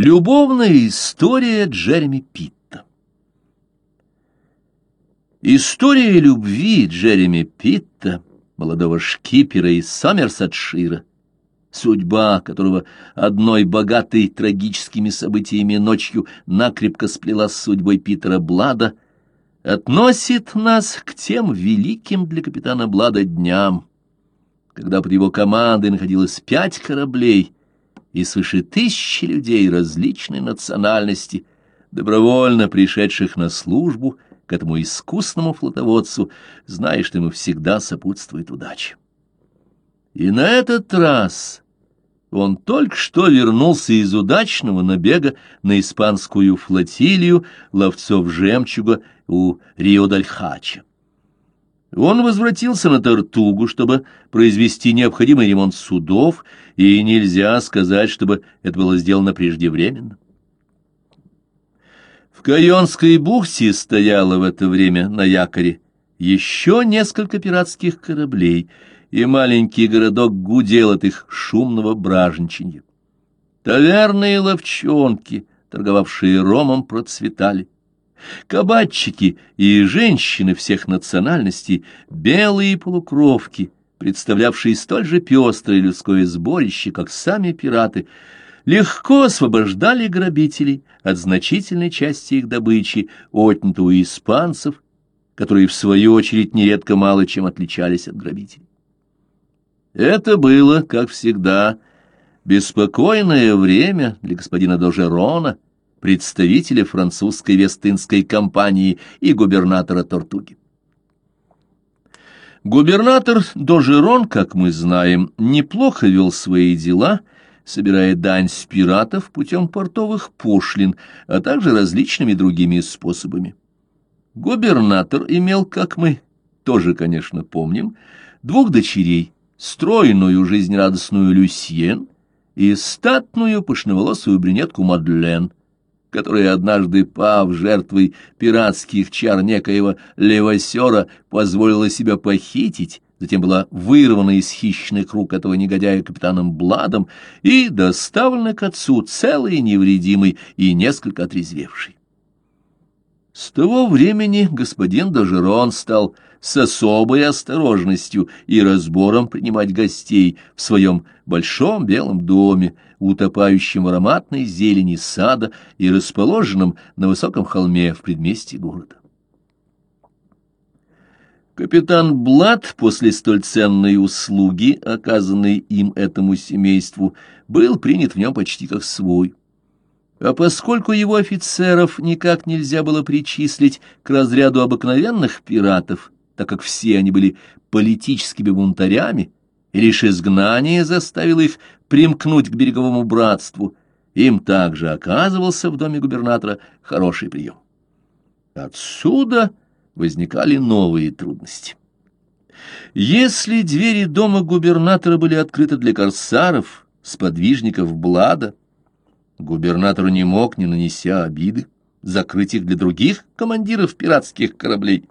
Любовная история Джереми Питта. История любви Джереми Питта, молодого шкипера из Сомерсетшира, судьба которого одной богатой трагическими событиями ночью накрепко сплела с судьбой Питера Блада, относит нас к тем великим для капитана Блада дням, когда под его командой находилось пять кораблей и свыше тысячи людей различной национальности, добровольно пришедших на службу к этому искусному флотоводцу, зная, что ему всегда сопутствует удача. И на этот раз он только что вернулся из удачного набега на испанскую флотилию ловцов жемчуга у Рио-даль-Хача. Он возвратился на Тартугу, чтобы произвести необходимый ремонт судов, и нельзя сказать, чтобы это было сделано преждевременно. В Кайонской бухте стояло в это время на якоре еще несколько пиратских кораблей — и маленький городок гудел от их шумного бражничанья. Таверные ловчонки, торговавшие ромом, процветали. Кабачики и женщины всех национальностей, белые полукровки, представлявшие столь же пестрое людское сборище, как сами пираты, легко освобождали грабителей от значительной части их добычи, отнятую у испанцев, которые, в свою очередь, нередко мало чем отличались от грабителей. Это было, как всегда, беспокойное время для господина Дожерона, представителя французской Вестынской компании и губернатора Тортуги. Губернатор Дожерон, как мы знаем, неплохо вел свои дела, собирая дань с пиратов путем портовых пошлин, а также различными другими способами. Губернатор имел, как мы тоже, конечно, помним, двух дочерей – стройную жизнерадостную Люсьен и статную пышноволосую брюнетку Мадлен, которая однажды, пав жертвой пиратских чар некоего левосера, позволила себя похитить, затем была вырвана из хищных рук этого негодяя капитаном Бладом и доставлена к отцу целый невредимый и несколько отрезвевший. С того времени господин Дожерон стал с особой осторожностью и разбором принимать гостей в своем большом белом доме, утопающем в ароматной зелени сада и расположенном на высоком холме в предместье города. Капитан Блад после столь ценной услуги, оказанной им этому семейству, был принят в нем почти как свой. А поскольку его офицеров никак нельзя было причислить к разряду обыкновенных пиратов, так как все они были политическими бунтарями, и лишь изгнание заставило их примкнуть к береговому братству, им также оказывался в доме губернатора хороший прием. Отсюда возникали новые трудности. Если двери дома губернатора были открыты для корсаров, сподвижников Блада, Губернатор не мог, не нанеся обиды, закрыть их для других командиров пиратских кораблей.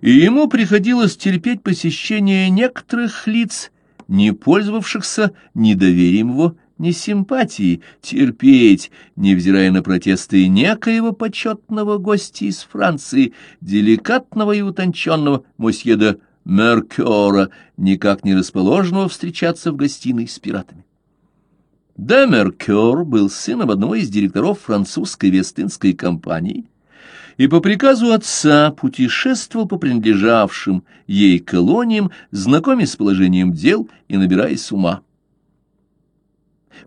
И ему приходилось терпеть посещение некоторых лиц, не пользовавшихся ни доверием его, ни симпатией, терпеть, невзирая на протесты некоего почетного гостя из Франции, деликатного и утонченного мосье де Меркера, никак не расположенного встречаться в гостиной с пиратами. Демеркер был сыном одного из директоров французской Вестынской компании и по приказу отца путешествовал по принадлежавшим ей колониям, знакомясь с положением дел и набираясь ума.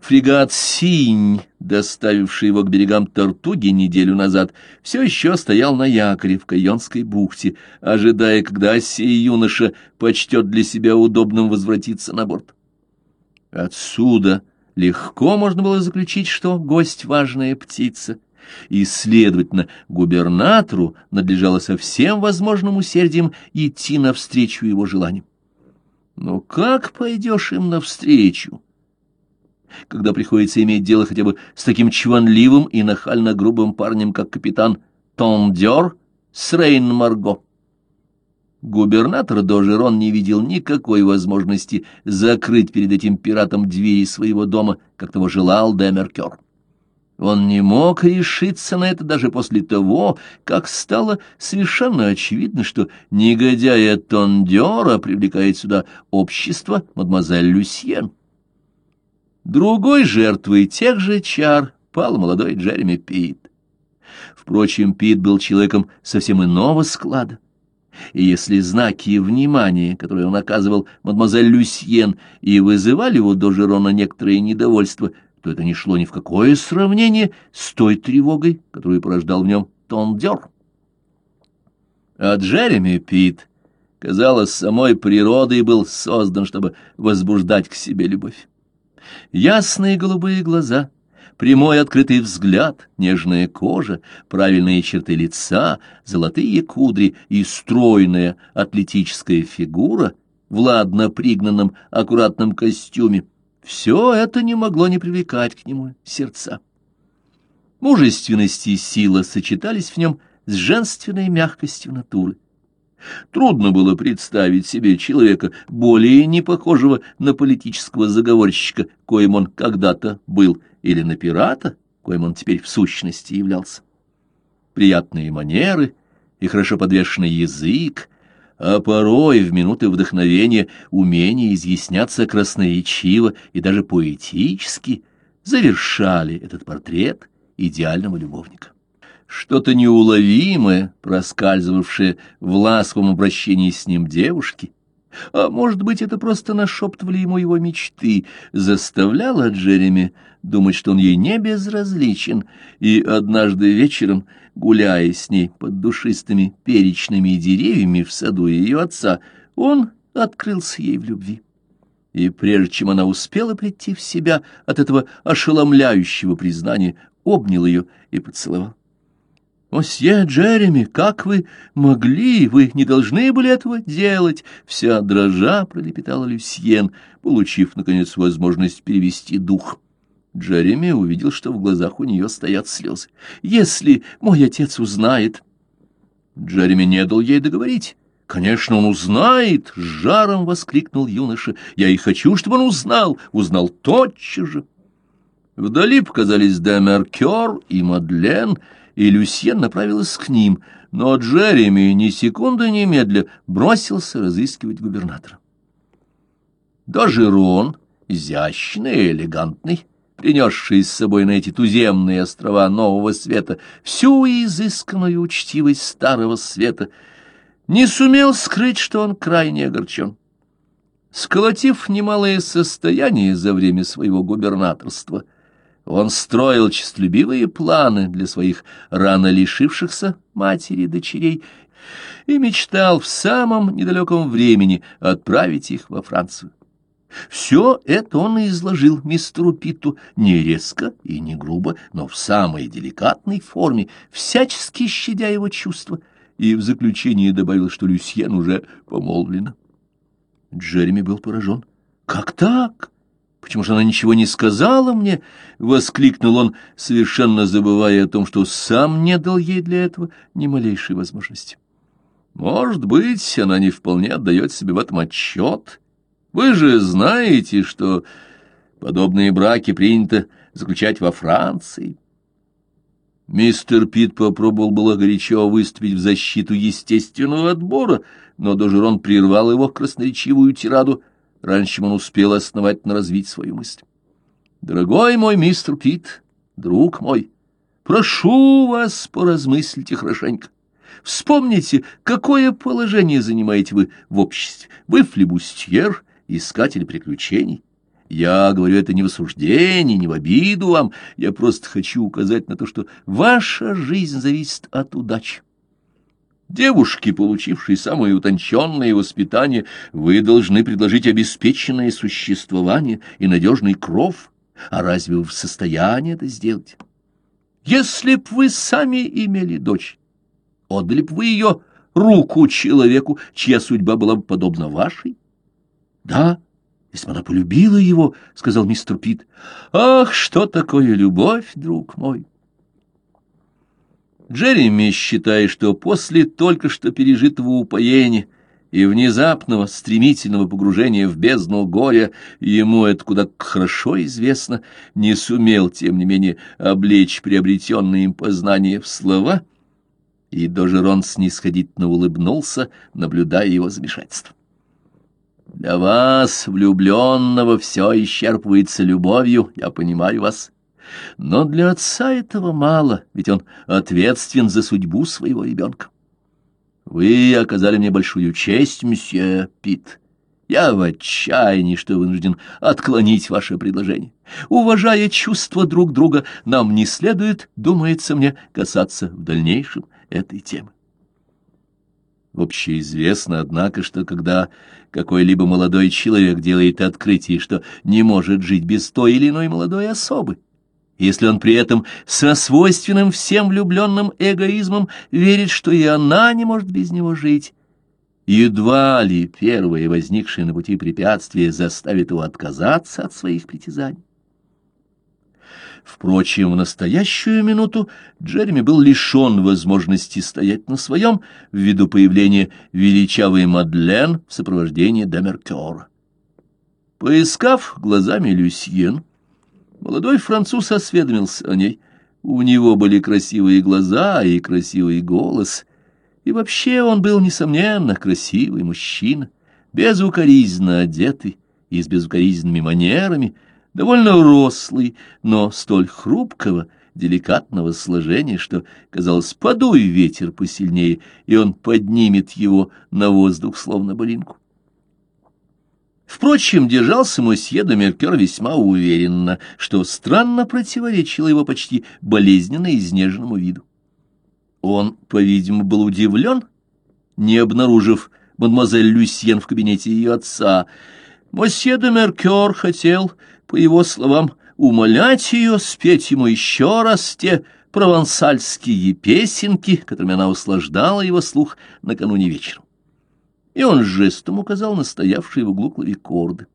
Фрегат «Синь», доставивший его к берегам Тартуги неделю назад, все еще стоял на якоре в Кайонской бухте, ожидая, когда сей юноша почтет для себя удобным возвратиться на борт. Отсюда — легко можно было заключить, что гость — важная птица, и, следовательно, губернатору надлежало со всем возможным усердием идти навстречу его желаниям. Но как пойдешь им навстречу, когда приходится иметь дело хотя бы с таким чванливым и нахально грубым парнем, как капитан Тондер с Рейн-Марго? Губернатор Дожерон не видел никакой возможности закрыть перед этим пиратом двери своего дома, как того желал Демеркер. Он не мог решиться на это даже после того, как стало совершенно очевидно, что негодяя Тондера привлекает сюда общество мадемуазель Люсьен. Другой жертвой тех же чар пал молодой Джереми Пит. Впрочем, Пит был человеком совсем иного склада. И если знаки внимания, которые он оказывал мадемуазель Люсьен, и вызывали у Дожерона некоторое недовольство, то это не шло ни в какое сравнение с той тревогой, которую порождал в нем Тондер. А Джереми Пит, казалось, самой природой был создан, чтобы возбуждать к себе любовь. Ясные голубые глаза, прямой открытый взгляд, нежная кожа, правильные черты лица, золотые кудри и стройная атлетическая фигура в ладно пригнанном аккуратном костюме — все это не могло не привлекать к нему сердца. Мужественность и сила сочетались в нем с женственной мягкостью натуры. Трудно было представить себе человека, более не похожего на политического заговорщика, коим он когда-то был, или на пирата, коим он теперь в сущности являлся. Приятные манеры и хорошо подвешенный язык, а порой в минуты вдохновения умение изъясняться красноречиво и даже поэтически завершали этот портрет идеального любовника. Что-то неуловимое, проскальзывавшее в ласковом обращении с ним девушки, а может быть, это просто нашептывали ему его мечты, заставляло Джереми думать, что он ей не безразличен, и однажды вечером, гуляя с ней под душистыми перечными деревьями в саду ее отца, он открылся ей в любви. И прежде чем она успела прийти в себя от этого ошеломляющего признания, обнял ее и поцеловал. «Мосье Джереми, как вы могли? Вы не должны были этого делать!» Вся дрожа пролепетала Люсьен, получив, наконец, возможность перевести дух. Джереми увидел, что в глазах у нее стоят слезы. «Если мой отец узнает...» Джереми не дал ей договорить. «Конечно, он узнает!» — с жаром воскликнул юноша. «Я и хочу, чтобы он узнал! Узнал тотчас же!» Вдали показались Демеркер и Мадлен — и Люсьен направилась к ним, но Джереми ни секунды немедля бросился разыскивать губернатора. Даже Рон, изящный и элегантный, принесший с собой на эти туземные острова Нового Света всю изысканную учтивость Старого Света, не сумел скрыть, что он крайне огорчен. Сколотив немалое состояние за время своего губернаторства, он строил честолюбивые планы для своих рано лишившихся матери дочерей и мечтал в самом недалеком времени отправить их во Францию. Все это он и изложил мистеру Питту не резко и не грубо, но в самой деликатной форме, всячески щадя его чувства, и в заключение добавил, что Люсьен уже помолвлена. Джереми был поражен. «Как так? Почему же она ничего не сказала мне? — воскликнул он, совершенно забывая о том, что сам не дал ей для этого ни малейшей возможности. — Может быть, она не вполне отдает себе в этом отчет. Вы же знаете, что подобные браки принято заключать во Франции. Мистер Пит попробовал было горячо выступить в защиту естественного отбора, но Дожерон прервал его красноречивую тираду — раньше чем он успел основательно развить свою мысль. «Дорогой мой мистер Пит, друг мой, прошу вас, поразмыслите хорошенько. Вспомните, какое положение занимаете вы в обществе. Вы флебустьер, искатель приключений. Я говорю это не в осуждении, не в обиду вам, я просто хочу указать на то, что ваша жизнь зависит от удачи. Девушке, получившей самое утонченное воспитание, вы должны предложить обеспеченное существование и надежный кров. А разве вы в состоянии это сделать? Если б вы сами имели дочь, отдали б вы ее руку человеку, чья судьба была бы подобна вашей? Да, если бы она полюбила его, — сказал мистер Пит. Ах, что такое любовь, друг мой! Джереми считает, что после только что пережитого упоения и внезапного стремительного погружения в бездну горя, ему это куда хорошо известно, не сумел, тем не менее, облечь приобретенные им познания в слова, и Дожерон снисходительно улыбнулся, наблюдая его замешательство. «Для вас, влюбленного, все исчерпывается любовью, я понимаю вас». Но для отца этого мало, ведь он ответственен за судьбу своего ребенка. Вы оказали мне большую честь, месье Пит. Я в отчаянии, что вынужден отклонить ваше предложение. Уважая чувства друг друга, нам не следует, думается мне, касаться в дальнейшем этой темы. Общеизвестно, однако, что когда какой-либо молодой человек делает открытие, что не может жить без той или иной молодой особы, если он при этом со свойственным всем влюбленным эгоизмом верит, что и она не может без него жить, едва ли первое возникшее на пути препятствие заставит его отказаться от своих притязаний. Впрочем, в настоящую минуту Джереми был лишен возможности стоять на своем ввиду появления величавой Мадлен в сопровождении Демеркера. Поискав глазами Люсьен, Молодой француз осведомился о ней. У него были красивые глаза и красивый голос, и вообще он был, несомненно, красивый мужчина, безукоризненно одетый и с безукоризненными манерами, довольно рослый, но столь хрупкого, деликатного сложения, что, казалось, подуй ветер посильнее, и он поднимет его на воздух, словно былинку. Впрочем, держался мосье де Меркер весьма уверенно, что странно противоречило его почти болезненно изнеженному виду. Он, по-видимому, был удивлен, не обнаружив мадемуазель Люсьен в кабинете ее отца. Мосье де Меркер хотел, по его словам, умолять ее спеть ему еще раз те провансальские песенки, которыми она услаждала его слух накануне вечером и он жестом указал на стоявшие в углу клавикорды.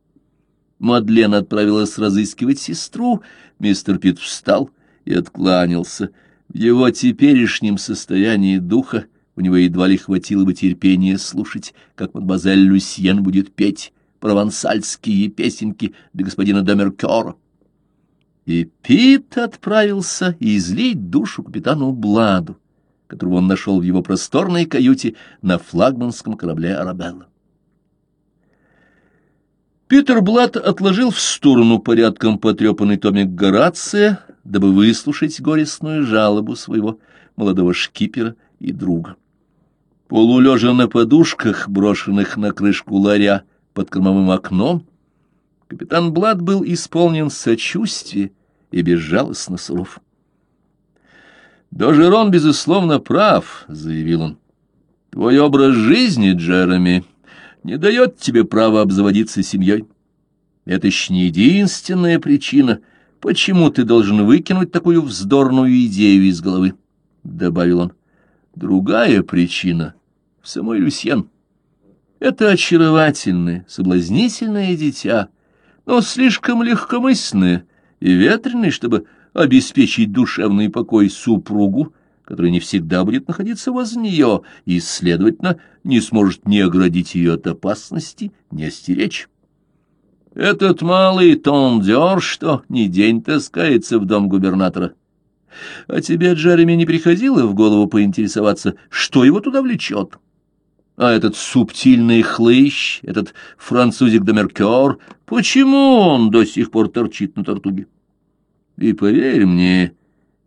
Мадлен отправилась разыскивать сестру, мистер Пит встал и откланялся. В его теперешнем состоянии духа у него едва ли хватило бы терпения слушать, как мадемуазель Люсьен будет петь провансальские песенки для господина Домеркера. И Пит отправился излить душу капитану Бладу которого он нашел в его просторной каюте на флагманском корабле «Арабелла». Питер Блат отложил в сторону порядком потрепанный томик Горация, дабы выслушать горестную жалобу своего молодого шкипера и друга. Полулежа на подушках, брошенных на крышку ларя под кормовым окном, капитан Блад был исполнен сочувствия и безжалостно суров. «Дожерон, безусловно, прав», — заявил он. «Твой образ жизни, Джереми, не дает тебе права обзаводиться семьей. Это еще не единственная причина, почему ты должен выкинуть такую вздорную идею из головы», — добавил он. «Другая причина в самой Люсьен. Это очаровательное, соблазнительное дитя, но слишком легкомысленное и ветреное, чтобы обеспечить душевный покой супругу, который не всегда будет находиться возле нее и, следовательно, не сможет ни оградить ее от опасности, ни остеречь. Этот малый тондер, что ни день таскается в дом губернатора. А тебе, Джереми, не приходило в голову поинтересоваться, что его туда влечет? А этот субтильный хлыщ, этот французик Домеркер, почему он до сих пор торчит на тортуге? И поверь мне,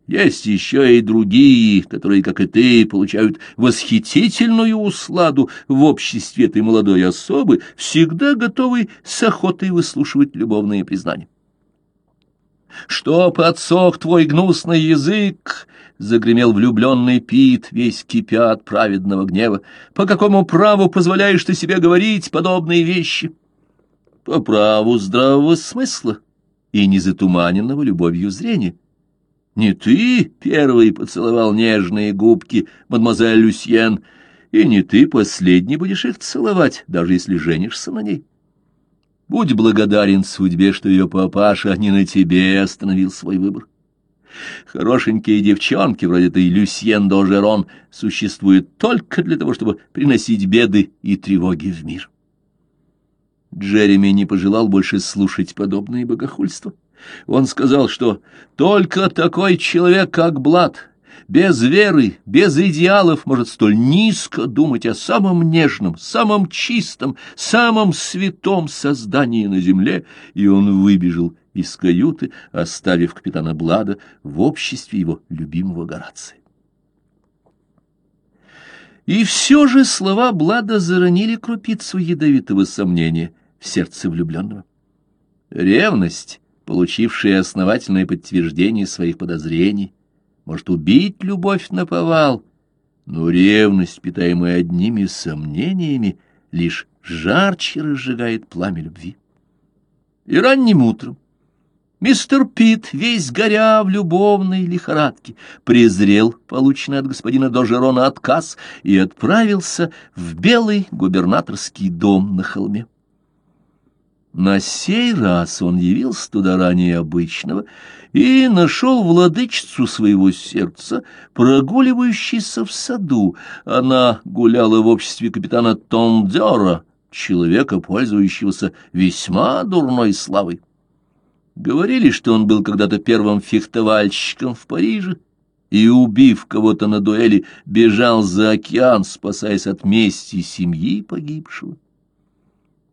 есть еще и другие, которые, как и ты, получают восхитительную усладу в обществе этой молодой особы, всегда готовы с охотой выслушивать любовные признания. «Чтоб отсох твой гнусный язык!» — загремел влюбленный Пит, весь кипя от праведного гнева. «По какому праву позволяешь ты себе говорить подобные вещи?» «По праву здравого смысла», и незатуманенного любовью зрения. Не ты первый поцеловал нежные губки, мадемуазель Люсьен, и не ты последний будешь их целовать, даже если женишься на ней. Будь благодарен судьбе, что ее папаша не на тебе остановил свой выбор. Хорошенькие девчонки, вроде этой Люсьен Дожерон, существуют только для того, чтобы приносить беды и тревоги в мир. Джереми не пожелал больше слушать подобные богохульства. Он сказал, что только такой человек, как Блад, без веры, без идеалов может столь низко думать о самом нежном, самом чистом, самом святом создании на земле, и он выбежал из каюты, оставив капитана Блада в обществе его любимого Горация. И все же слова Блада заронили крупицу ядовитого сомнения в сердце влюбленного. Ревность, получившая основательное подтверждение своих подозрений, может убить любовь на повал, но ревность, питаемая одними сомнениями, лишь жарче разжигает пламя любви. И ранним утром, Мистер Пит, весь горя в любовной лихорадке, презрел полученный от господина Дожерона отказ и отправился в белый губернаторский дом на холме. На сей раз он явился туда ранее обычного и нашел владычицу своего сердца, прогуливающейся в саду. Она гуляла в обществе капитана Тондера, человека, пользующегося весьма дурной славой. Говорили, что он был когда-то первым фехтовальщиком в Париже и, убив кого-то на дуэли, бежал за океан, спасаясь от мести семьи погибшего.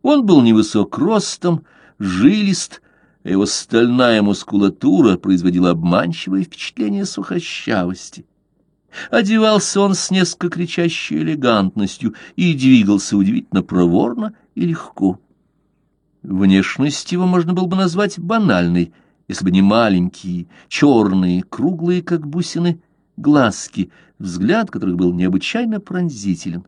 Он был невысок ростом, жилист, а его стальная мускулатура производила обманчивое впечатление сухощавости. Одевался он с несколько кричащей элегантностью и двигался удивительно проворно и легко. Внешность его можно было бы назвать банальной, если бы не маленькие, черные, круглые, как бусины, глазки, взгляд которых был необычайно пронзителен.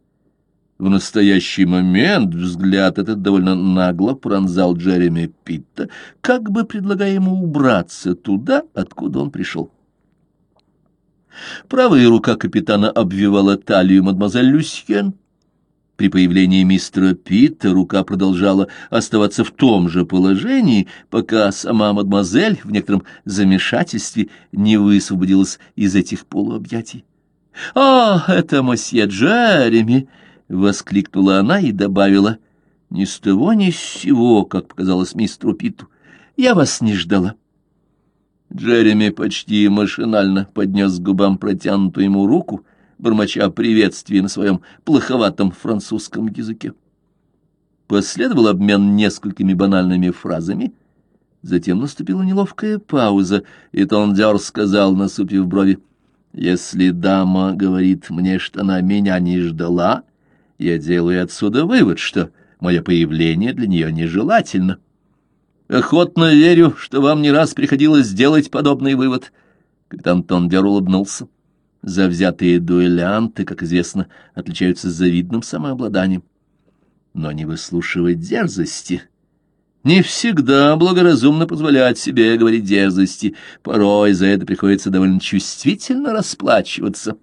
В настоящий момент взгляд этот довольно нагло пронзал Джереми Питта, как бы предлагая ему убраться туда, откуда он пришел. Правая рука капитана обвивала талию мадемуазель Люсьен, при появлении мистера Питта рука продолжала оставаться в том же положении, пока сама мадемуазель в некотором замешательстве не высвободилась из этих полуобъятий. «А, это мосье Джереми!» — воскликнула она и добавила. «Ни с того ни с сего, как показалось мистеру Питту. Я вас не ждала». Джереми почти машинально поднес к губам протянутую ему руку — бормоча приветствие на своем плоховатом французском языке. Последовал обмен несколькими банальными фразами, затем наступила неловкая пауза, и Тондер сказал, насупив брови, «Если дама говорит мне, что она меня не ждала, я делаю отсюда вывод, что мое появление для нее нежелательно». «Охотно верю, что вам не раз приходилось сделать подобный вывод», — капитан Тондер улыбнулся. Завзятые дуэлянты, как известно, отличаются завидным самообладанием. Но не выслушивать дерзости. Не всегда благоразумно позволять себе говорить дерзости. Порой за это приходится довольно чувствительно расплачиваться.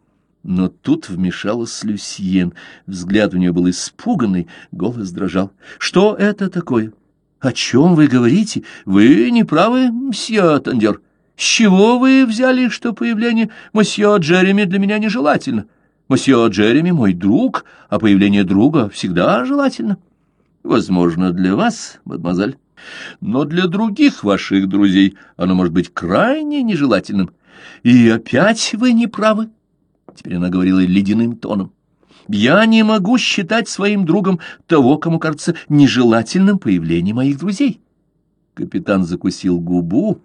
Но тут вмешалась Люсьен. Взгляд у нее был испуганный, голос дрожал. «Что это такое? О чем вы говорите? Вы не правы, мсье Тандер?» С чего вы взяли, что появление мосье Джереми для меня нежелательно? Мосье Джереми мой друг, а появление друга всегда желательно. Возможно, для вас, мадемуазель, но для других ваших друзей оно может быть крайне нежелательным. И опять вы не правы. Теперь она говорила ледяным тоном. Я не могу считать своим другом того, кому кажется нежелательным появление моих друзей. Капитан закусил губу,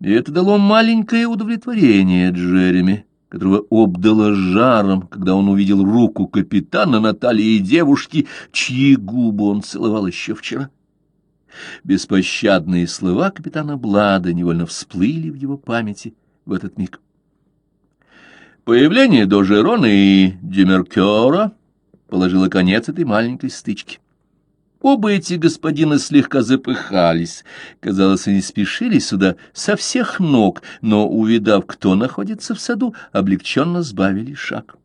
и это дало маленькое удовлетворение Джереми, которого обдало жаром, когда он увидел руку капитана Натальи и девушки, чьи губы он целовал еще вчера. Беспощадные слова капитана Блада невольно всплыли в его памяти в этот миг. Появление Дожерона и Демеркера положило конец этой маленькой стычке. Оба эти господина слегка запыхались. Казалось, они спешили сюда со всех ног, но, увидав, кто находится в саду, облегченно сбавили шаг.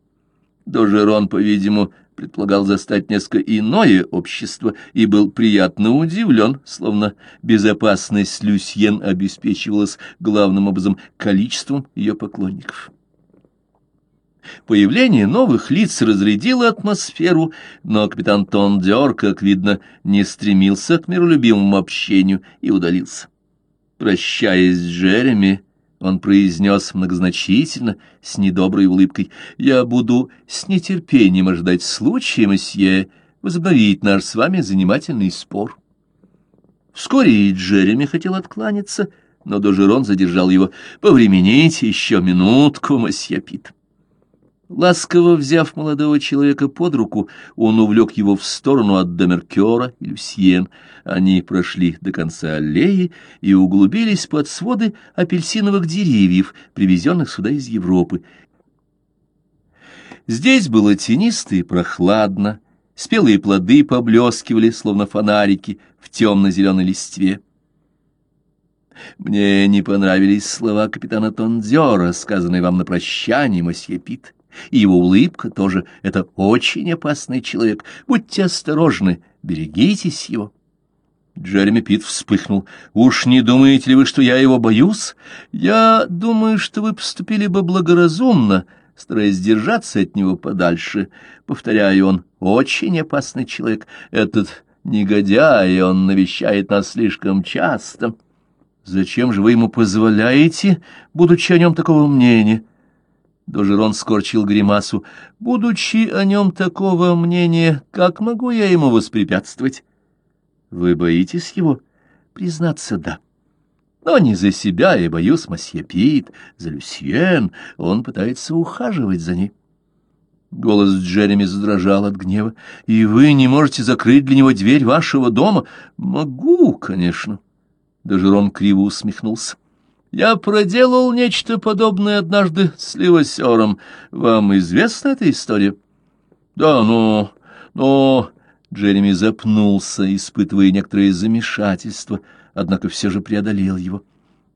Дожерон, по-видимому, предполагал застать несколько иное общество и был приятно удивлен, словно безопасность Люсьен обеспечивалась главным образом количеством ее поклонников. Появление новых лиц разрядило атмосферу, но капитан Тондер, как видно, не стремился к миролюбивому общению и удалился. Прощаясь с Джереми, он произнес многозначительно, с недоброй улыбкой, «Я буду с нетерпением ожидать случая, месье, возобновить наш с вами занимательный спор». Вскоре и Джереми хотел откланяться, но Дожерон задержал его. «Повремените еще минутку, месье Пит». Ласково взяв молодого человека под руку, он увлек его в сторону от Демеркера и Люсьен. Они прошли до конца аллеи и углубились под своды апельсиновых деревьев, привезенных сюда из Европы. Здесь было тенисто и прохладно, спелые плоды поблескивали, словно фонарики, в темно-зеленой листве. Мне не понравились слова капитана Тондзера, сказанные вам на прощание, мосье Пит и его улыбка тоже. Это очень опасный человек. Будьте осторожны, берегитесь его. Джереми Пит вспыхнул. «Уж не думаете ли вы, что я его боюсь? Я думаю, что вы поступили бы благоразумно, стараясь держаться от него подальше. Повторяю, он очень опасный человек. Этот негодяй, он навещает нас слишком часто. Зачем же вы ему позволяете, будучи о нем такого мнения?» Дожерон скорчил гримасу. «Будучи о нем такого мнения, как могу я ему воспрепятствовать?» «Вы боитесь его?» «Признаться, да. Но не за себя я боюсь мосье Пит, за Люсьен. Он пытается ухаживать за ней». Голос Джереми задрожал от гнева. «И вы не можете закрыть для него дверь вашего дома?» «Могу, конечно». Дожерон криво усмехнулся. Я проделал нечто подобное однажды с Ливосером. Вам известна эта история? Да, но... но... Джереми запнулся, испытывая некоторое замешательство, однако все же преодолел его.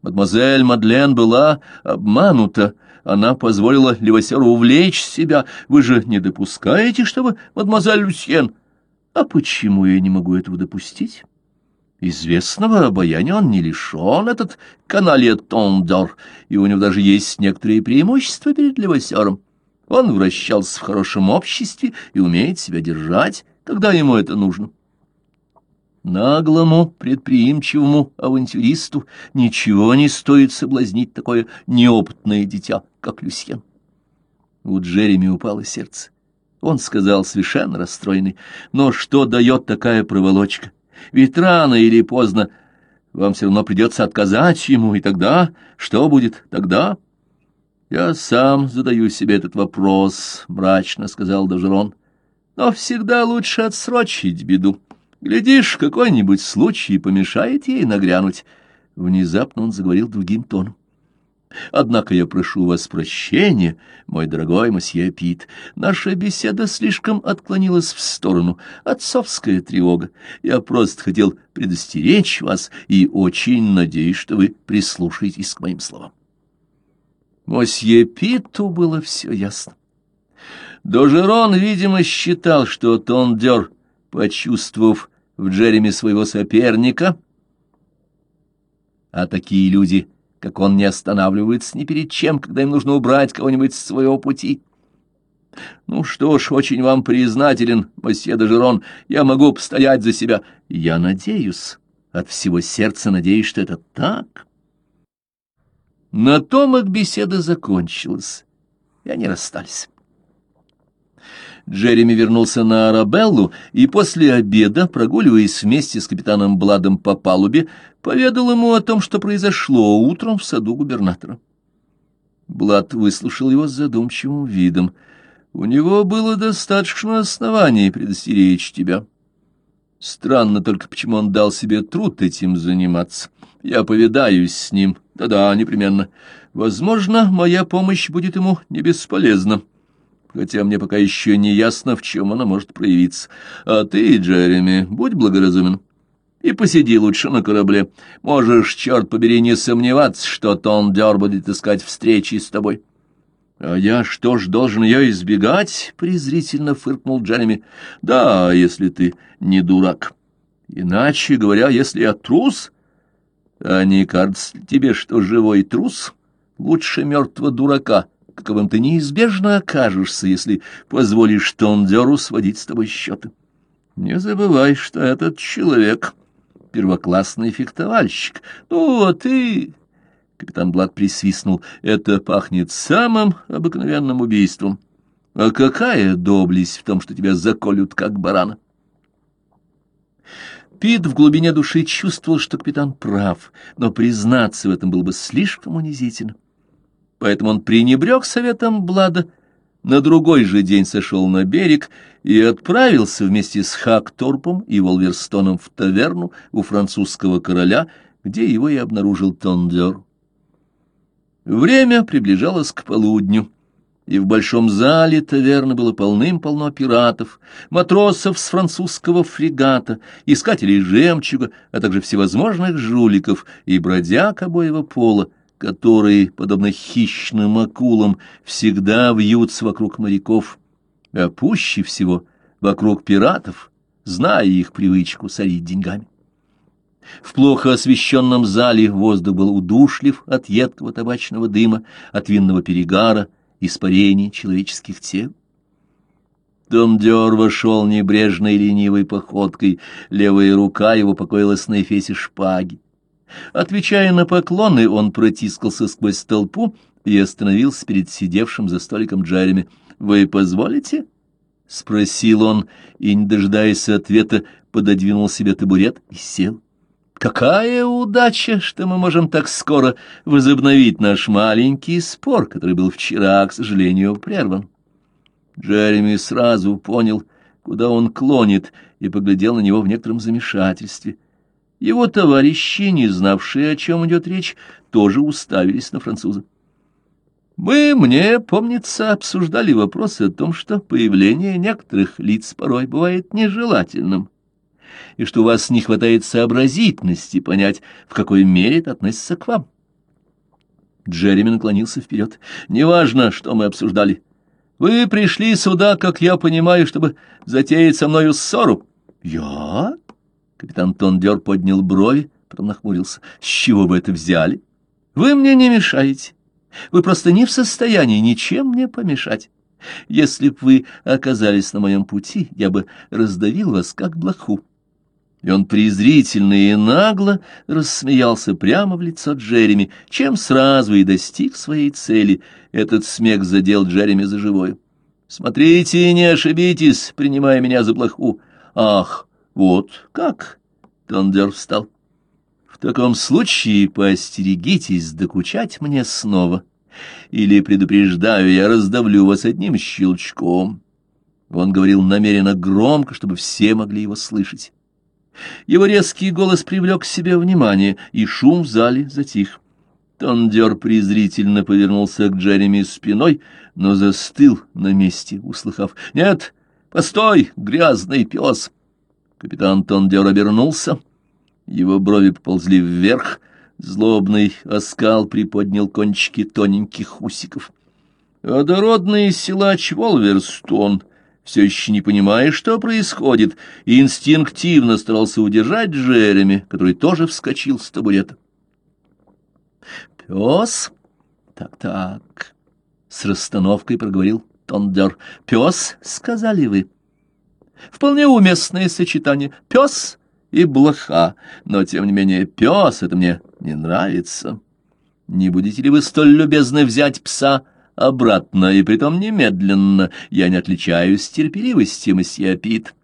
Мадемуазель Мадлен была обманута. Она позволила Левосеру увлечь себя. Вы же не допускаете, чтобы мадемуазель Люсьен... А почему я не могу этого допустить? Известного обаяния он не лишен, этот каналья Тондор, и у него даже есть некоторые преимущества перед Левосером. Он вращался в хорошем обществе и умеет себя держать, когда ему это нужно. Наглому, предприимчивому авантюристу ничего не стоит соблазнить такое неопытное дитя, как Люсьен. У Джереми упало сердце. Он сказал, совершенно расстроенный, «Но что дает такая проволочка? Ведь рано или поздно вам все равно придется отказать ему, и тогда... Что будет тогда? Я сам задаю себе этот вопрос, — мрачно сказал Дожерон. Но всегда лучше отсрочить беду. Глядишь, какой-нибудь случай помешает ей нагрянуть. Внезапно он заговорил другим тоном. Однако я прошу вас прощения, мой дорогой мосье Пит. Наша беседа слишком отклонилась в сторону. Отцовская тревога. Я просто хотел предостеречь вас и очень надеюсь, что вы прислушаетесь к моим словам. Мосье Питу было все ясно. Дожерон, видимо, считал, что Тондер, почувствовав в Джереми своего соперника, а такие люди — как он не останавливается ни перед чем, когда им нужно убрать кого-нибудь с своего пути. Ну что ж, очень вам признателен, мосье Дежерон, я могу постоять за себя. Я надеюсь, от всего сердца надеюсь, что это так. На том их беседа закончилась, и они расстались. Джереми вернулся на Арабеллу и после обеда, прогуливаясь вместе с капитаном Бладом по палубе, поведал ему о том, что произошло утром в саду губернатора. Блад выслушал его с задумчивым видом. «У него было достаточно оснований предостеречь тебя. Странно только, почему он дал себе труд этим заниматься. Я повидаюсь с ним. Да-да, непременно. Возможно, моя помощь будет ему не бесполезна» хотя мне пока еще не ясно, в чем она может проявиться. А ты, Джереми, будь благоразумен и посиди лучше на корабле. Можешь, черт побери, не сомневаться, что Тон Дёр будет искать встречи с тобой. «А я что ж, должен ее избегать?» — презрительно фыркнул Джереми. «Да, если ты не дурак. Иначе говоря, если я трус...» «А не кажется тебе, что живой трус лучше мертвого дурака, каковым ты неизбежно окажешься, если позволишь Тондеру сводить с тобой счеты? Не забывай, что этот человек — первоклассный фехтовальщик. Ну, а ты Капитан Блад присвистнул. «Это пахнет самым обыкновенным убийством. А какая доблесть в том, что тебя заколют, как барана!» Пит в глубине души чувствовал, что капитан прав, но признаться в этом было бы слишком унизительно. Поэтому он пренебрег советом Блада, на другой же день сошел на берег и отправился вместе с Хакторпом и Волверстоном в таверну у французского короля, где его и обнаружил Тондер. Время приближалось к полудню, и в большом зале таверны было полным-полно пиратов, матросов с французского фрегата, искателей жемчуга, а также всевозможных жуликов и бродяг обоего пола, которые, подобно хищным акулам, всегда вьются вокруг моряков, а пуще всего вокруг пиратов, зная их привычку солить деньгами. В плохо освещенном зале воздух был удушлив от едкого табачного дыма, от винного перегара, испарений человеческих тел. Дондер вошел небрежной ленивой походкой, левая рука его покоилась на эфесе шпаги. Отвечая на поклоны, он протискался сквозь толпу и остановился перед сидевшим за столиком Джереми. «Вы позволите?» — спросил он, и, не дожидаясь ответа, пододвинул себе табурет и сел. Какая удача, что мы можем так скоро возобновить наш маленький спор, который был вчера, к сожалению, прерван. Джереми сразу понял, куда он клонит, и поглядел на него в некотором замешательстве. Его товарищи, не знавшие, о чем идет речь, тоже уставились на француза. Мы, мне, помнится, обсуждали вопросы о том, что появление некоторых лиц порой бывает нежелательным и что у вас не хватает сообразительности понять, в какой мере это относится к вам. Джереми наклонился вперед. «Неважно, что мы обсуждали. Вы пришли сюда, как я понимаю, чтобы затеять со мною ссору». «Я?» Капитан Тондер поднял брови, потом. «С чего вы это взяли? Вы мне не мешаете. Вы просто не в состоянии ничем мне помешать. Если б вы оказались на моем пути, я бы раздавил вас, как блоху и он презрительно и нагло рассмеялся прямо в лицо Джереми, чем сразу и достиг своей цели. Этот смех задел Джереми за живое. «Смотрите, не ошибитесь, принимая меня за плоху». «Ах, вот как?» — Тондер встал. «В таком случае поостерегитесь докучать мне снова, или, предупреждаю, я раздавлю вас одним щелчком». Он говорил намеренно громко, чтобы все могли его слышать. Его резкий голос привлек к себе внимание, и шум в зале затих. Тондер презрительно повернулся к Джереми спиной, но застыл на месте, услыхав «Нет, постой, грязный пес!» Капитан Тондер обернулся, его брови поползли вверх, злобный оскал приподнял кончики тоненьких усиков. А дородный силач Волверстон все еще не понимая, что происходит, и инстинктивно старался удержать Джереми, который тоже вскочил с табурета. «Пес? Так-так», — с расстановкой проговорил Тондер. «Пес, сказали вы?» «Вполне уместное сочетание. Пес и блоха, но, тем не менее, пес — это мне не нравится. Не будете ли вы столь любезны взять пса?» обратно, и притом немедленно. Я не отличаюсь терпеливостью, месье Пит.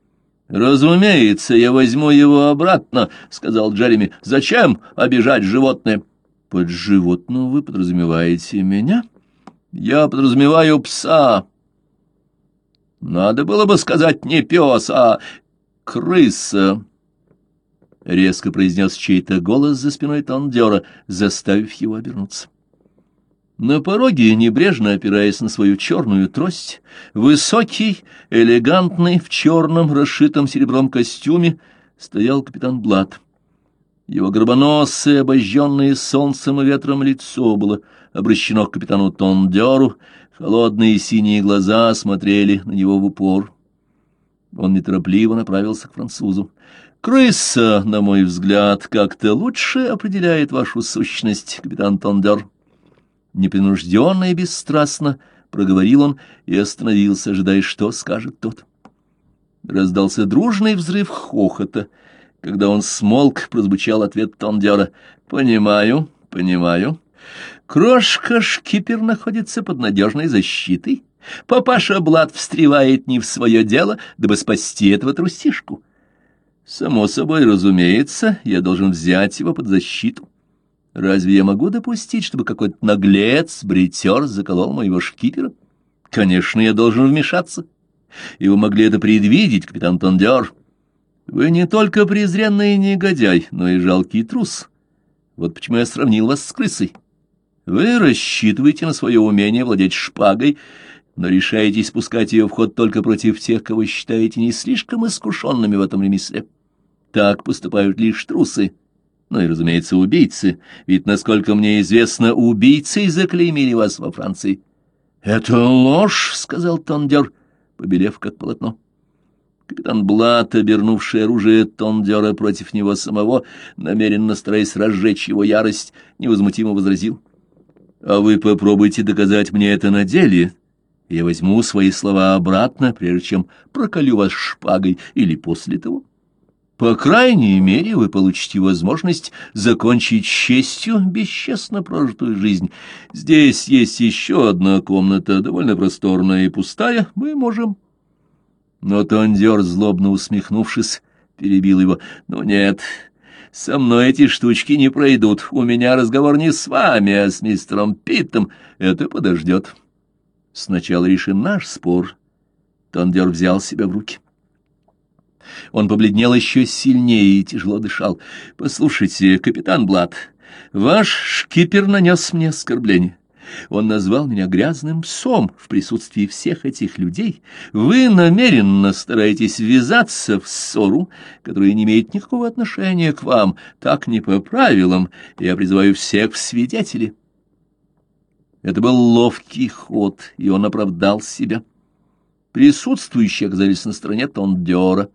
«Разумеется, я возьму его обратно», — сказал Джереми. «Зачем обижать животное?» «Под животным вы подразумеваете меня?» «Я подразумеваю пса». «Надо было бы сказать не пес, а крыса», — резко произнес чей-то голос за спиной Тондера, заставив его обернуться. На пороге, небрежно опираясь на свою черную трость, высокий, элегантный, в черном, расшитом серебром костюме, стоял капитан Блад. Его горбоносое, обожженное солнцем и ветром лицо было обращено к капитану Тондеру, холодные синие глаза смотрели на него в упор. Он неторопливо направился к французу. «Крыса, на мой взгляд, как-то лучше определяет вашу сущность, капитан Тондер». Непринужденно и бесстрастно проговорил он и остановился, ожидая, что скажет тот. Раздался дружный взрыв хохота. Когда он смолк, прозвучал ответ Тондера. «Понимаю, понимаю. Крошка-шкипер находится под надежной защитой. Папаша Блад встревает не в свое дело, дабы спасти этого трусишку. Само собой, разумеется, я должен взять его под защиту. Разве я могу допустить, чтобы какой-то наглец, бритер заколол моего шкипера? Конечно, я должен вмешаться. И вы могли это предвидеть, капитан Тондер. Вы не только презренный негодяй, но и жалкий трус. Вот почему я сравнил вас с крысой. Вы рассчитываете на свое умение владеть шпагой, но решаетесь пускать ее в ход только против тех, кого считаете не слишком искушенными в этом ремесле. Так поступают лишь трусы. Ну и, разумеется, убийцы, ведь, насколько мне известно, убийцы заклеймили вас во Франции. — Это ложь, — сказал Тондер, побелев как полотно. Капитан Блат, обернувший оружие Тондера против него самого, намеренно стараясь разжечь его ярость, невозмутимо возразил. А вы попробуйте доказать мне это на деле. Я возьму свои слова обратно, прежде чем проколю вас шпагой или после того. По крайней мере, вы получите возможность закончить честью бесчестно прожитую жизнь. Здесь есть еще одна комната, довольно просторная и пустая. Мы можем... Но Тондер, злобно усмехнувшись, перебил его. «Ну нет, со мной эти штучки не пройдут. У меня разговор не с вами, а с мистером Питтом. Это подождет. Сначала решим наш спор. Тондер взял себя в руки. Он побледнел еще сильнее и тяжело дышал. «Послушайте, капитан Блад, ваш шкипер нанес мне оскорбление. Он назвал меня грязным псом в присутствии всех этих людей. Вы намеренно стараетесь ввязаться в ссору, которая не имеет никакого отношения к вам, так не по правилам. Я призываю всех в свидетели. Это был ловкий ход, и он оправдал себя. Присутствующие оказались на стороне Тондера.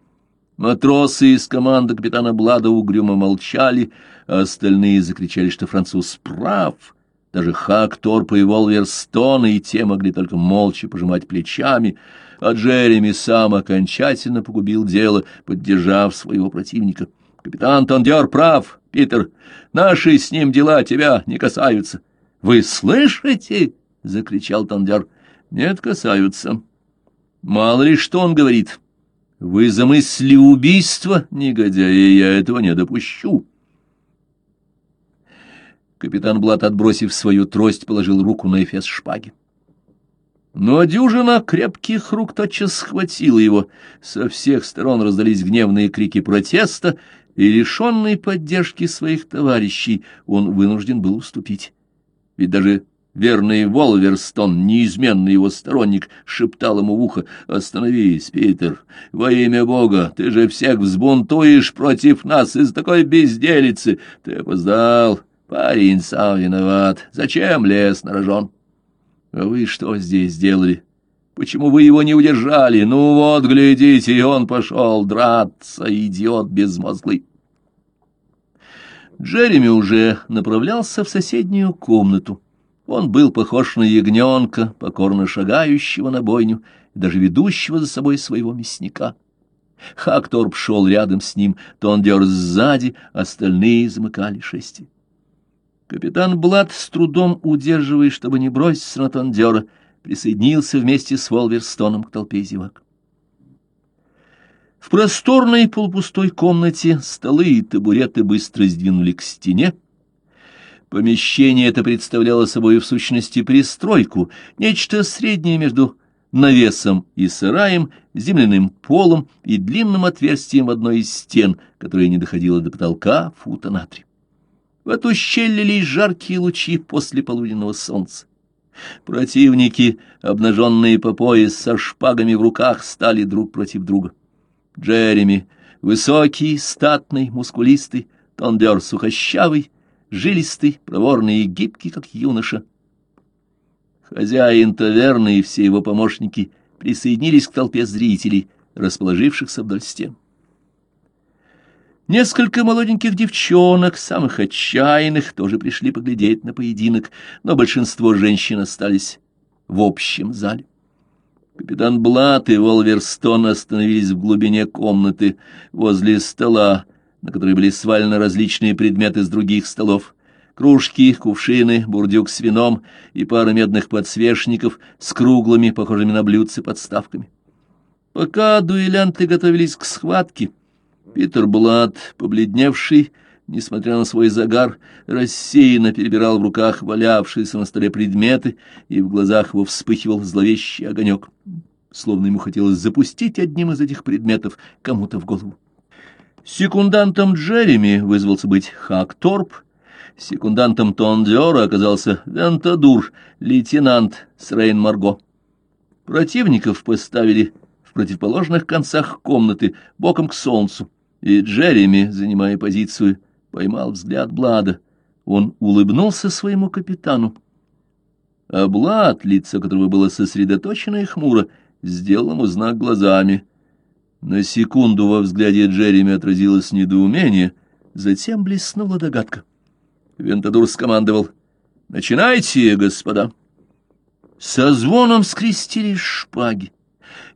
Матросы из команды капитана Блада угрюмо молчали, а остальные закричали, что француз прав — даже Хак, Торп и Волверстон и те могли только молча пожимать плечами, а Джереми сам окончательно погубил дело, поддержав своего противника. «Капитан Тондер прав, Питер. Наши с ним дела тебя не касаются». «Вы слышите?» — закричал Тондер. «Нет, касаются. Мало ли что он говорит. Вы замысли убийство, негодяи, я этого не допущу». Капитан Блат, отбросив свою трость, положил руку на эфес шпаги. Но дюжина крепких рук тотчас схватила его. Со всех сторон раздались гневные крики протеста, и, лишенный поддержки своих товарищей, он вынужден был уступить. Ведь даже верный Волверстон, неизменный его сторонник, шептал ему в ухо, «Остановись, Питер, во имя Бога, ты же всех взбунтуешь против нас из такой безделицы, ты опоздал». Парень сам виноват. Зачем лес на рожон? А вы что здесь сделали? Почему вы его не удержали? Ну вот, глядите, и он пошел драться, идиот безмозглый. Джереми уже направлялся в соседнюю комнату. Он был похож на ягненка, покорно шагающего на бойню, даже ведущего за собой своего мясника. Хакторп шел рядом с ним, то он дерз сзади, остальные замыкали шести. Капитан Блад, с трудом удерживаясь, чтобы не броситься на присоединился вместе с Волверстоном к толпе зевак. В просторной полупустой комнате столы и табуреты быстро сдвинули к стене. Помещение это представляло собой в сущности пристройку, нечто среднее между навесом и сараем, земляным полом и длинным отверстием в одной из стен, которое не доходило до потолка фута на три. В эту щель лились жаркие лучи после полуденного солнца. Противники, обнаженные по пояс, со шпагами в руках, стали друг против друга. Джереми, высокий, статный, мускулистый, Тондер сухощавый, жилистый, проворный и гибкий, как юноша. Хозяин таверны и все его помощники присоединились к толпе зрителей, расположившихся вдоль стен. Несколько молоденьких девчонок, самых отчаянных, тоже пришли поглядеть на поединок, но большинство женщин остались в общем зале. Капитан Блат и Волверстон остановились в глубине комнаты, возле стола, на которой были свалены различные предметы с других столов. Кружки, кувшины, бурдюк с вином и пара медных подсвечников с круглыми, похожими на блюдцы, подставками. Пока дуэлянты готовились к схватке, Питер Блад, побледневший, несмотря на свой загар, рассеянно перебирал в руках валявшиеся на столе предметы, и в глазах его вспыхивал зловещий огонек, словно ему хотелось запустить одним из этих предметов кому-то в голову. Секундантом Джереми вызвался быть Хак Торп, секундантом Тондиора оказался Вентадур, лейтенант Срейн Марго. Противников поставили в противоположных концах комнаты, боком к солнцу, и Джереми, занимая позицию, поймал взгляд Блада. Он улыбнулся своему капитану. А Блад, лицо которого было сосредоточено и хмуро, сделал ему знак глазами. На секунду во взгляде Джереми отразилось недоумение, затем блеснула догадка. Вентадур скомандовал «Начинайте, господа!» Со звоном скрестились шпаги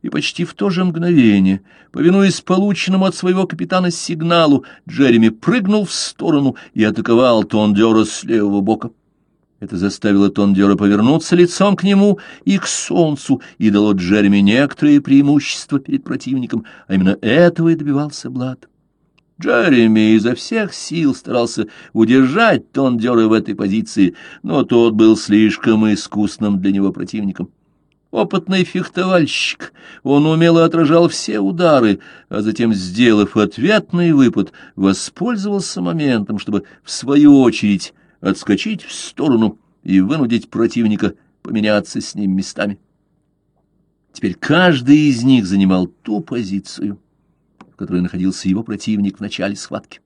и почти в то же мгновение, повинуясь полученному от своего капитана сигналу, Джереми прыгнул в сторону и атаковал Тондера с левого бока. Это заставило Тондера повернуться лицом к нему и к солнцу, и дало Джереми некоторые преимущества перед противником, а именно этого и добивался Блад. Джереми изо всех сил старался удержать Тондера в этой позиции, но тот был слишком искусным для него противником. Опытный фехтовальщик, он умело отражал все удары, а затем, сделав ответный выпад, воспользовался моментом, чтобы, в свою очередь, отскочить в сторону и вынудить противника поменяться с ним местами. Теперь каждый из них занимал ту позицию, в которой находился его противник в начале схватки.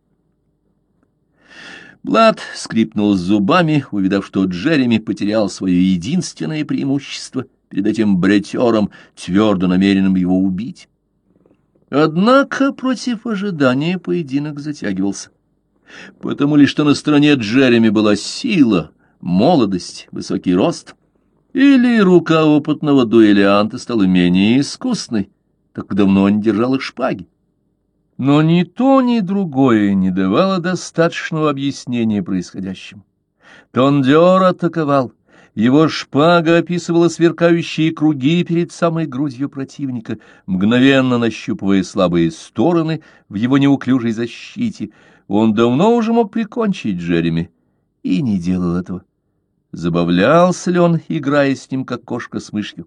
Блад скрипнул зубами, увидав, что Джереми потерял свое единственное преимущество — перед этим бретером, твердо намеренным его убить. Однако против ожидания поединок затягивался. Потому ли, что на стороне Джереми была сила, молодость, высокий рост, или рука опытного дуэлянта стала менее искусной, так давно не держал их шпаги. Но ни то, ни другое не давало достаточного объяснения происходящему. Тондер атаковал, его шпага описывала сверкающие круги перед самой грудью противника, мгновенно нащупывая слабые стороны в его неуклюжей защите. Он давно уже мог прикончить Джереми и не делал этого. Забавлялся ли он, играя с ним, как кошка с мышью?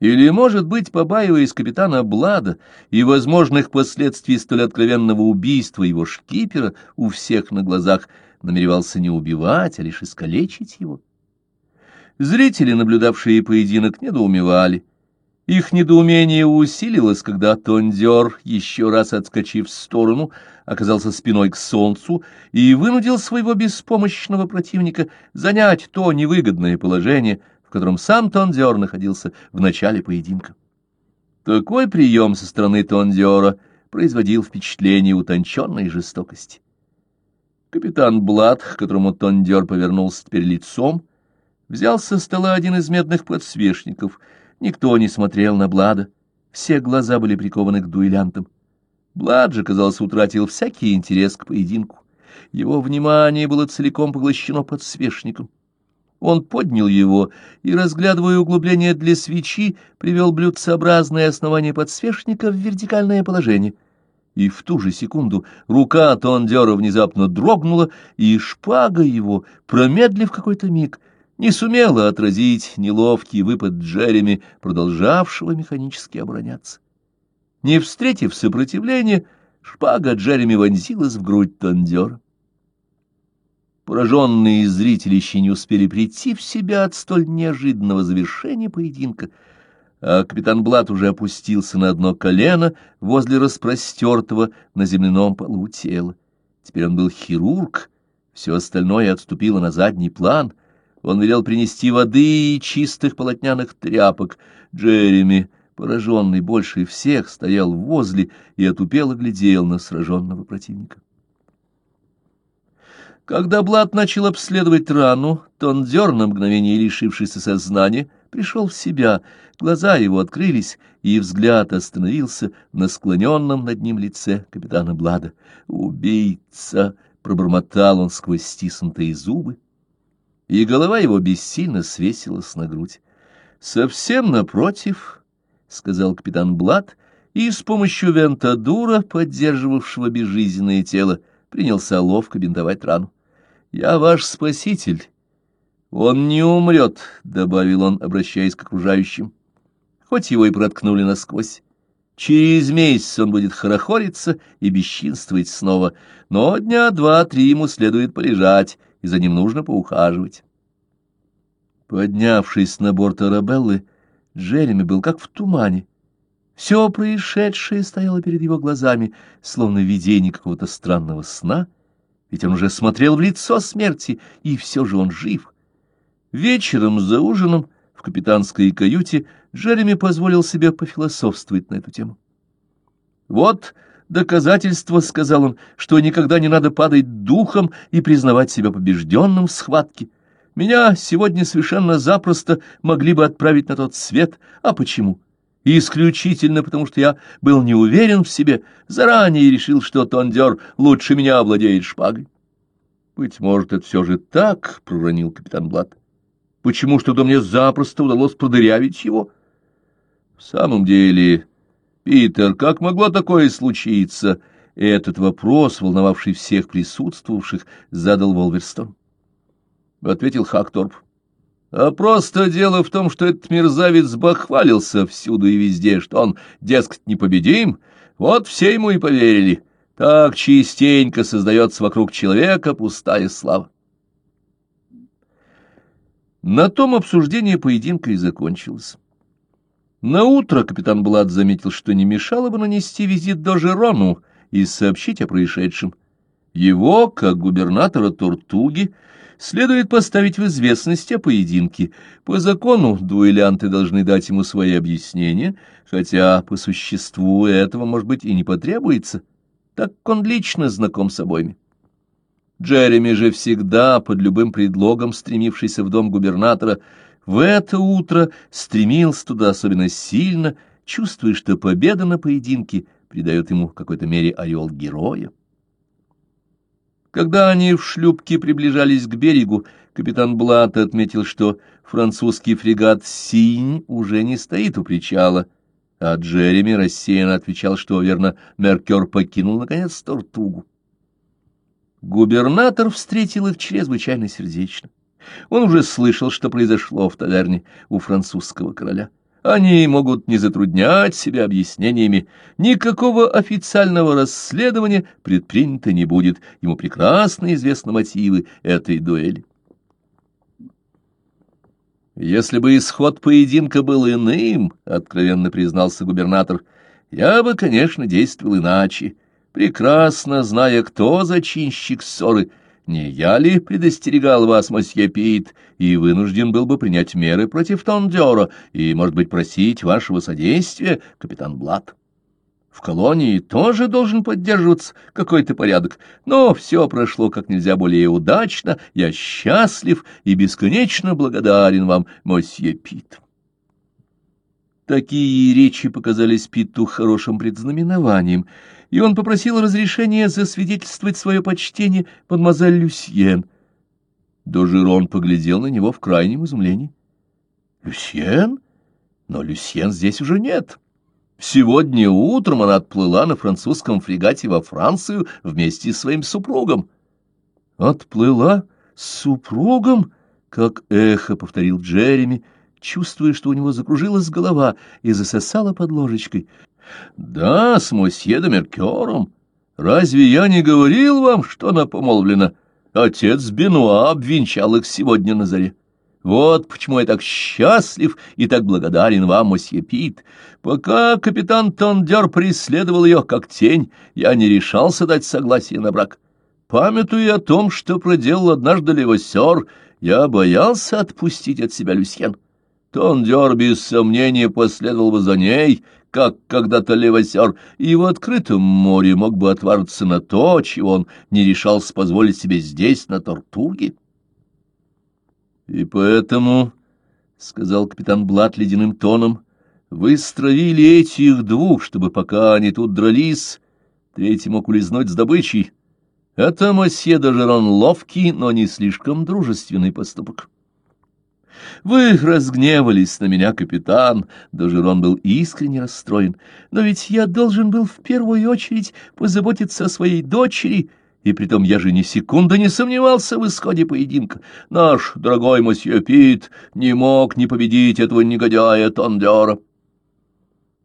Или, может быть, побаиваясь капитана Блада и возможных последствий столь откровенного убийства его шкипера у всех на глазах, намеревался не убивать, а лишь искалечить его? Зрители, наблюдавшие поединок, недоумевали. Их недоумение усилилось, когда Тондер, еще раз отскочив в сторону, оказался спиной к солнцу и вынудил своего беспомощного противника занять то невыгодное положение, котором сам Тондер находился в начале поединка. Такой прием со стороны Тондера производил впечатление утонченной жестокости. Капитан Блад, к которому Тондер повернулся теперь лицом, Взял со стола один из медных подсвечников. Никто не смотрел на Блада. Все глаза были прикованы к дуэлянтам. Блад же, казалось, утратил всякий интерес к поединку. Его внимание было целиком поглощено подсвечником. Он поднял его и, разглядывая углубление для свечи, привел блюдцеобразное основание подсвечника в вертикальное положение. И в ту же секунду рука Тондера внезапно дрогнула, и шпага его, промедлив какой-то миг, — не сумела отразить неловкий выпад Джереми, продолжавшего механически обороняться. Не встретив сопротивления, шпага Джереми вонзилась в грудь Тондера. Пораженные зрители еще не успели прийти в себя от столь неожиданного завершения поединка, а капитан Блат уже опустился на одно колено возле распростертого на земляном полу тела. Теперь он был хирург, все остальное отступило на задний план. Он велел принести воды и чистых полотняных тряпок. Джереми, пораженный больше всех, стоял возле и отупело глядел на сраженного противника. Когда Блад начал обследовать рану, Тондер, на мгновение лишившийся сознания, пришел в себя, глаза его открылись, и взгляд остановился на склоненном над ним лице капитана Блада. «Убийца!» — пробормотал он сквозь стиснутые зубы, и голова его бессильно свесилась на грудь. «Совсем напротив», — сказал капитан Блад, и с помощью вентадура, поддерживавшего безжизненное тело, принялся ловко бинтовать рану. «Я ваш спаситель». «Он не умрет», — добавил он, обращаясь к окружающим, хоть его и проткнули насквозь. Через месяц он будет хорохориться и бесчинствовать снова, но дня два-три ему следует полежать, и за ним нужно поухаживать. Поднявшись на борт Арабеллы, Джереми был как в тумане. Все происшедшее стояло перед его глазами, словно видение какого-то странного сна — ведь он уже смотрел в лицо смерти, и все же он жив. Вечером за ужином в капитанской каюте Джереми позволил себе пофилософствовать на эту тему. «Вот доказательство, — сказал он, — что никогда не надо падать духом и признавать себя побежденным в схватке. Меня сегодня совершенно запросто могли бы отправить на тот свет. А почему? И исключительно потому, что я был не уверен в себе, заранее решил, что Тондер лучше меня овладеет шпагой. — Быть может, это все же так, — проронил капитан Блад. — Почему что-то мне запросто удалось продырявить его? — В самом деле, Питер, как могло такое случиться? Этот вопрос, волновавший всех присутствовавших, задал Волверстон. Ответил Хакторп. А просто дело в том, что этот мерзавец бахвалился всюду и везде, что он, дескать, непобедим. Вот все ему и поверили. Так частенько создается вокруг человека пустая слава. На том обсуждение поединка и закончилось. На утро капитан Блад заметил, что не мешало бы нанести визит до Жерону и сообщить о происшедшем. Его, как губернатора Тортуги, следует поставить в известность о поединке. По закону дуэлянты должны дать ему свои объяснения, хотя по существу этого, может быть, и не потребуется, так он лично знаком с обоими. Джереми же всегда, под любым предлогом стремившийся в дом губернатора, в это утро стремился туда особенно сильно, чувствуя, что победа на поединке придает ему в какой-то мере ореол героя. Когда они в шлюпке приближались к берегу, капитан Блат отметил, что французский фрегат «Синь» уже не стоит у причала, а Джереми рассеянно отвечал, что, верно, Меркер покинул, наконец, Тортугу. Губернатор встретил их чрезвычайно сердечно. Он уже слышал, что произошло в таверне у французского короля. Они могут не затруднять себя объяснениями. Никакого официального расследования предпринято не будет. Ему прекрасно известны мотивы этой дуэли. «Если бы исход поединка был иным, — откровенно признался губернатор, — я бы, конечно, действовал иначе, прекрасно зная, кто зачинщик ссоры — не я ли предостерегал вас, мосье Пит, и вынужден был бы принять меры против Тондера и, может быть, просить вашего содействия, капитан Блад? В колонии тоже должен поддерживаться какой-то порядок, но все прошло как нельзя более удачно, я счастлив и бесконечно благодарен вам, мосье Пит. Такие речи показались Питу хорошим предзнаменованием, и он попросил разрешения засвидетельствовать свое почтение мадемуазель Люсьен. Дожерон поглядел на него в крайнем изумлении. «Люсьен? Но Люсьен здесь уже нет. Сегодня утром она отплыла на французском фрегате во Францию вместе с своим супругом». «Отплыла с супругом?» — как эхо повторил Джереми, чувствуя, что у него закружилась голова и засосала под ложечкой. Да, с мосье де Меркером. Разве я не говорил вам, что она помолвлена? Отец Бенуа обвенчал их сегодня на заре. Вот почему я так счастлив и так благодарен вам, мосье Пит. Пока капитан Тондер преследовал ее как тень, я не решался дать согласие на брак. Памятуя о том, что проделал однажды Левосер, я боялся отпустить от себя Люсьен. Тондер, без сомнения, последовал бы за ней, как когда-то Левосер, и в открытом море мог бы отвариться на то, чего он не решался позволить себе здесь, на Тортурге. — И поэтому, — сказал капитан Блат ледяным тоном, — вы стравили этих двух, чтобы пока они тут дрались, третий мог улизнуть с добычей. Это мосье Дажерон ловкий, но не слишком дружественный поступок. Вы разгневались на меня, капитан, Дажерон был искренне расстроен, но ведь я должен был в первую очередь позаботиться о своей дочери, и притом я же ни секунды не сомневался в исходе поединка. Наш дорогой мосье Пит не мог не победить этого негодяя Тондера.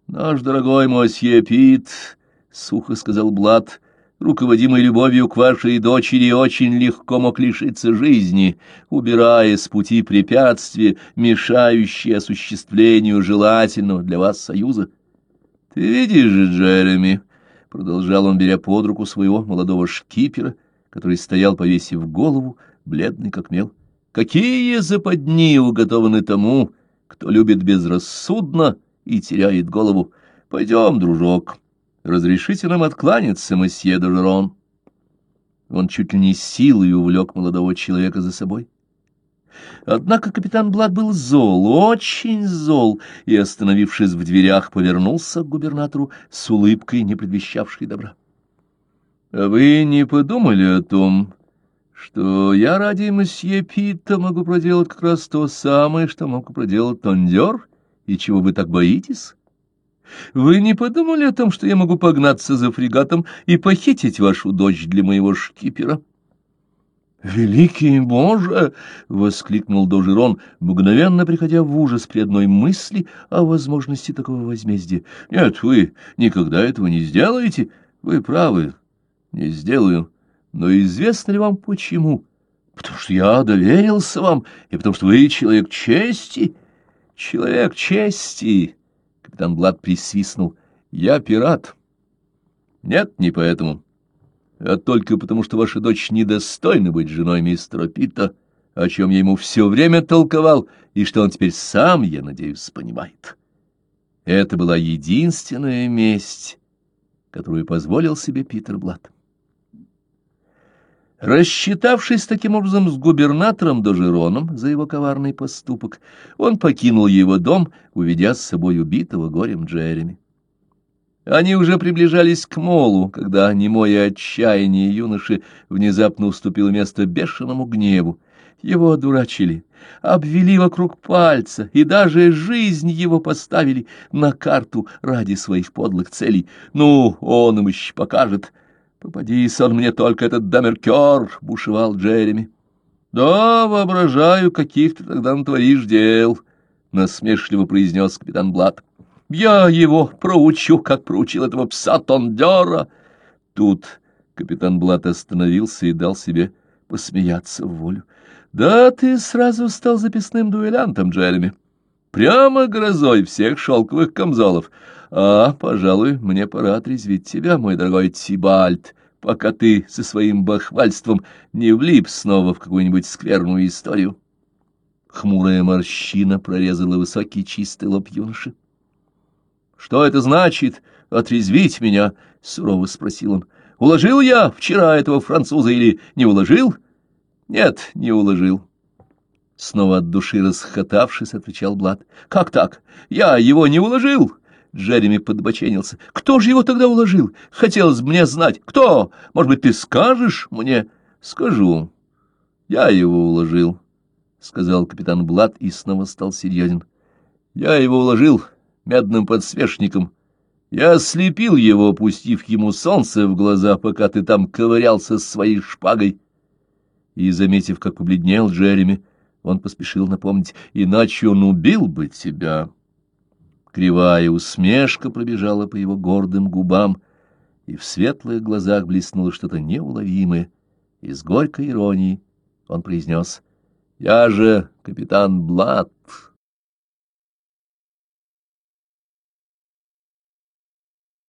Наш дорогой мосье Пит, — сухо сказал Блад, — руководимый любовью к вашей дочери, очень легко мог лишиться жизни, убирая с пути препятствия, мешающие осуществлению желательного для вас союза. — Ты видишь же, Джереми, — продолжал он, беря под руку своего молодого шкипера, который стоял, повесив голову, бледный как мел, — какие западни уготованы тому, кто любит безрассудно и теряет голову. Пойдем, дружок. — Разрешите нам откланяться, месье Дожерон. Он чуть ли не силой увлек молодого человека за собой. Однако капитан Блад был зол, очень зол, и, остановившись в дверях, повернулся к губернатору с улыбкой, не предвещавшей добра. — Вы не подумали о том, что я ради месье Питта могу проделать как раз то самое, что мог проделать Тондер, и чего вы так боитесь? Вы не подумали о том, что я могу погнаться за фрегатом и похитить вашу дочь для моего шкипера? «Великий Боже!» — воскликнул Дожерон, мгновенно приходя в ужас при одной мысли о возможности такого возмездия. «Нет, вы никогда этого не сделаете. Вы правы, не сделаю. Но известно ли вам почему? Потому что я доверился вам, и потому что вы человек чести. Человек чести!» Капитан Блад присвистнул. «Я пират». «Нет, не поэтому, а только потому, что ваша дочь недостойна быть женой мистера Питта, о чем я ему все время толковал, и что он теперь сам, я надеюсь, понимает». Это была единственная месть, которую позволил себе Питер Блад. Рассчитавшись таким образом с губернатором Дожероном за его коварный поступок, он покинул его дом, уведя с собой убитого горем Джереми. Они уже приближались к молу, когда немое отчаяние юноши внезапно уступило место бешеному гневу. Его одурачили, обвели вокруг пальца и даже жизнь его поставили на карту ради своих подлых целей. Ну, он им еще покажет, «Попадись он мне только этот дамеркер!» — бушевал Джереми. «Да, воображаю, каких ты тогда натворишь дел!» — насмешливо произнес капитан Блад. «Я его проучу, как проучил этого пса Тондера!» Тут капитан Блад остановился и дал себе посмеяться в волю. «Да ты сразу стал записным дуэлянтом, Джереми. Прямо грозой всех шелковых камзолов. А, пожалуй, мне пора отрезвить тебя, мой дорогой Тибальт, пока ты со своим бахвальством не влип снова в какую-нибудь скверную историю. Хмурая морщина прорезала высокий чистый лоб юноши. — Что это значит, отрезвить меня? — сурово спросил он. — Уложил я вчера этого француза или не уложил? — Нет, не уложил. Снова от души расхотавшись, отвечал Блад. — Как так? Я его не уложил? Джереми подбоченился. — Кто же его тогда уложил? Хотелось бы мне знать. Кто? Может быть, ты скажешь мне? — Скажу. Я его уложил, — сказал капитан Блад и снова стал серьезен. — Я его уложил медным подсвечником. Я ослепил его, пустив ему солнце в глаза, пока ты там ковырялся с своей шпагой. И, заметив, как побледнел Джереми, он поспешил напомнить, иначе он убил бы тебя. Кривая усмешка пробежала по его гордым губам, и в светлых глазах блеснуло что-то неуловимое, и с горькой иронией он произнес, «Я же капитан Блатт».